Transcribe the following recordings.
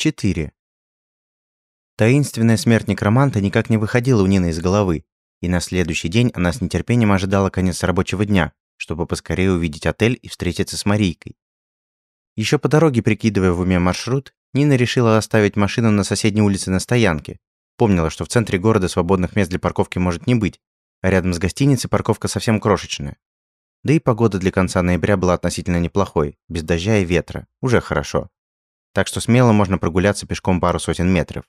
4. Таинственная смерть некроманта никак не выходила у Нины из головы, и на следующий день она с нетерпением ожидала конец рабочего дня, чтобы поскорее увидеть отель и встретиться с Марийкой. Еще по дороге, прикидывая в уме маршрут, Нина решила оставить машину на соседней улице на стоянке. Помнила, что в центре города свободных мест для парковки может не быть, а рядом с гостиницей парковка совсем крошечная. Да и погода для конца ноября была относительно неплохой, без дождя и ветра, уже хорошо так что смело можно прогуляться пешком пару сотен метров.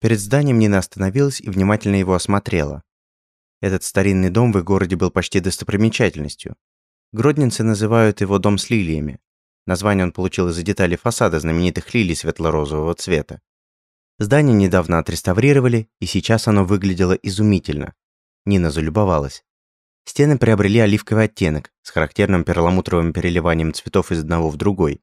Перед зданием Нина остановилась и внимательно его осмотрела. Этот старинный дом в их городе был почти достопримечательностью. Гродненцы называют его «дом с лилиями». Название он получил из-за деталей фасада знаменитых лилий светло-розового цвета. Здание недавно отреставрировали, и сейчас оно выглядело изумительно. Нина залюбовалась. Стены приобрели оливковый оттенок с характерным перламутровым переливанием цветов из одного в другой.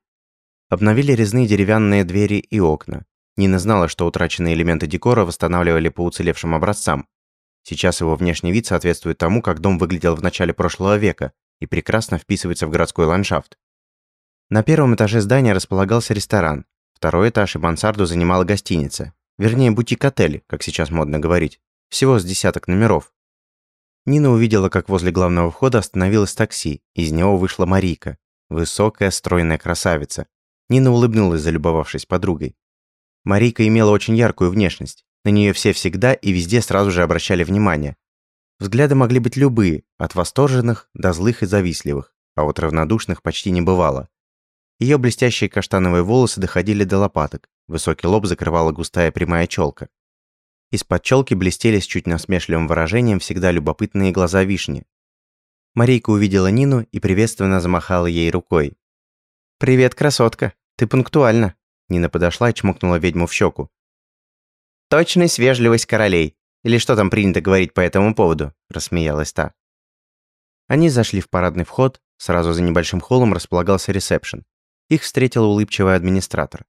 Обновили резные деревянные двери и окна. Нина знала, что утраченные элементы декора восстанавливали по уцелевшим образцам. Сейчас его внешний вид соответствует тому, как дом выглядел в начале прошлого века и прекрасно вписывается в городской ландшафт. На первом этаже здания располагался ресторан. Второй этаж и мансарду занимала гостиница. Вернее, бутик-отель, как сейчас модно говорить. Всего с десяток номеров. Нина увидела, как возле главного входа остановилось такси. Из него вышла Марийка. Высокая, стройная красавица. Нина улыбнулась, залюбовавшись подругой. Марийка имела очень яркую внешность. На нее все всегда и везде сразу же обращали внимание. Взгляды могли быть любые, от восторженных до злых и завистливых, а вот равнодушных почти не бывало. Ее блестящие каштановые волосы доходили до лопаток, высокий лоб закрывала густая прямая челка. Из-под челки блестели с чуть насмешливым выражением всегда любопытные глаза вишни. Марийка увидела Нину и приветственно замахала ей рукой. «Привет, красотка!» Ты пунктуальна. Нина подошла и чмокнула ведьму в щеку. Точность, вежливость королей. Или что там принято говорить по этому поводу? Рассмеялась та. Они зашли в парадный вход, сразу за небольшим холлом располагался ресепшн. Их встретил улыбчивый администратор.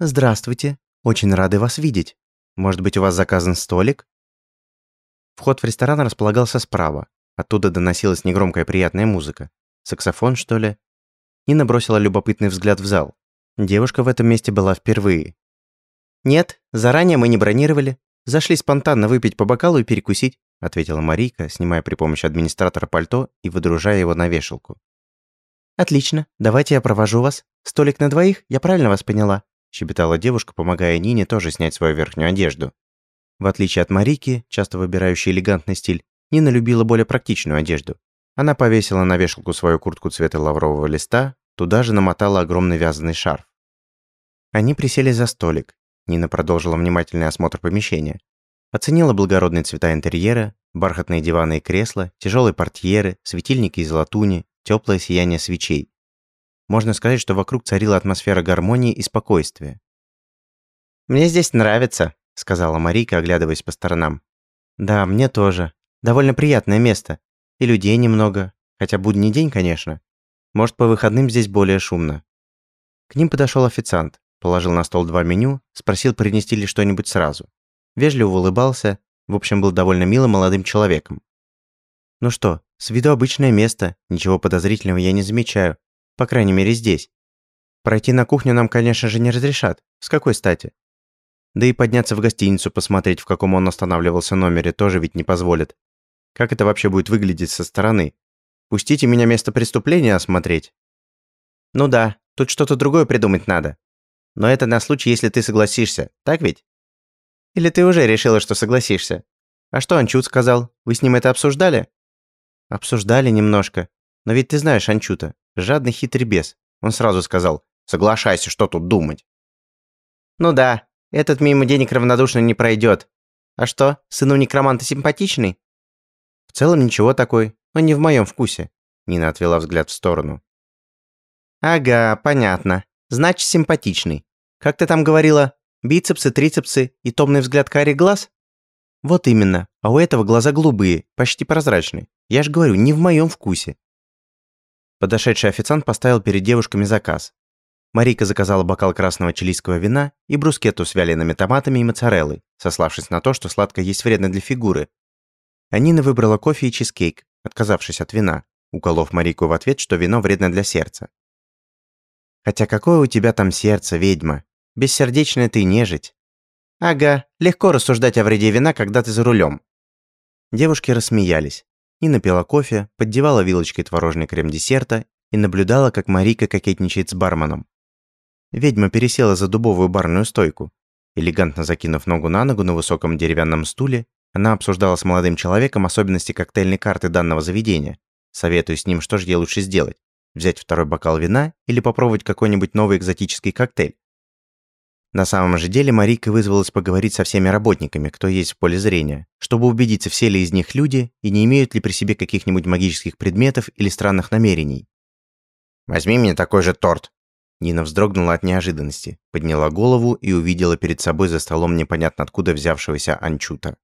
«Здравствуйте. Очень рады вас видеть. Может быть, у вас заказан столик?» Вход в ресторан располагался справа. Оттуда доносилась негромкая приятная музыка. Саксофон, что ли? Нина бросила любопытный взгляд в зал. Девушка в этом месте была впервые. «Нет, заранее мы не бронировали. Зашли спонтанно выпить по бокалу и перекусить», ответила Марийка, снимая при помощи администратора пальто и выдружая его на вешалку. «Отлично, давайте я провожу вас. Столик на двоих, я правильно вас поняла?» щебетала девушка, помогая Нине тоже снять свою верхнюю одежду. В отличие от Марики, часто выбирающей элегантный стиль, Нина любила более практичную одежду, она повесила на вешалку свою куртку цвета лаврового листа, туда же намотала огромный вязаный шарф. Они присели за столик. Нина продолжила внимательный осмотр помещения. Оценила благородные цвета интерьера, бархатные диваны и кресла, тяжелые портьеры, светильники из латуни, теплое сияние свечей. Можно сказать, что вокруг царила атмосфера гармонии и спокойствия. «Мне здесь нравится», — сказала Марика, оглядываясь по сторонам. «Да, мне тоже. Довольно приятное место. И людей немного. Хотя будний день, конечно. Может, по выходным здесь более шумно. К ним подошел официант, положил на стол два меню, спросил, принести ли что-нибудь сразу. Вежливо улыбался, в общем, был довольно милым молодым человеком. Ну что, с виду обычное место, ничего подозрительного я не замечаю. По крайней мере, здесь. Пройти на кухню нам, конечно же, не разрешат. С какой стати? Да и подняться в гостиницу посмотреть, в каком он останавливался номере, тоже ведь не позволят. Как это вообще будет выглядеть со стороны? Пустите меня место преступления осмотреть? Ну да, тут что-то другое придумать надо. Но это на случай, если ты согласишься, так ведь? Или ты уже решила, что согласишься? А что Анчут сказал? Вы с ним это обсуждали? Обсуждали немножко. Но ведь ты знаешь Анчута. Жадный хитрый бес. Он сразу сказал, соглашайся, что тут думать. Ну да, этот мимо денег равнодушно не пройдет. А что, сыну некроманта симпатичный? В целом ничего такой, но не в моем вкусе. Нина отвела взгляд в сторону. Ага, понятно. Значит, симпатичный. Как ты там говорила? Бицепсы, трицепсы и томный взгляд карий глаз? Вот именно. А у этого глаза голубые, почти прозрачные. Я же говорю, не в моем вкусе. Подошедший официант поставил перед девушками заказ. Марика заказала бокал красного чилийского вина и брускетту с вялеными томатами и моцареллой, сославшись на то, что сладкое есть вредно для фигуры, а Нина выбрала кофе и чизкейк, отказавшись от вина, уколов Марику в ответ, что вино вредно для сердца. Хотя какое у тебя там сердце, ведьма? Бессердечная ты нежить. Ага, легко рассуждать о вреде вина, когда ты за рулем. Девушки рассмеялись. Нина пила кофе, поддевала вилочкой творожный крем десерта и наблюдала, как Марика кокетничает с барменом. Ведьма пересела за дубовую барную стойку. Элегантно закинув ногу на ногу на высоком деревянном стуле, она обсуждала с молодым человеком особенности коктейльной карты данного заведения, советуя с ним, что же ей лучше сделать. Взять второй бокал вина или попробовать какой-нибудь новый экзотический коктейль. На самом же деле Марика вызвалась поговорить со всеми работниками, кто есть в поле зрения, чтобы убедиться, все ли из них люди и не имеют ли при себе каких-нибудь магических предметов или странных намерений. «Возьми мне такой же торт!» Нина вздрогнула от неожиданности, подняла голову и увидела перед собой за столом непонятно откуда взявшегося анчута.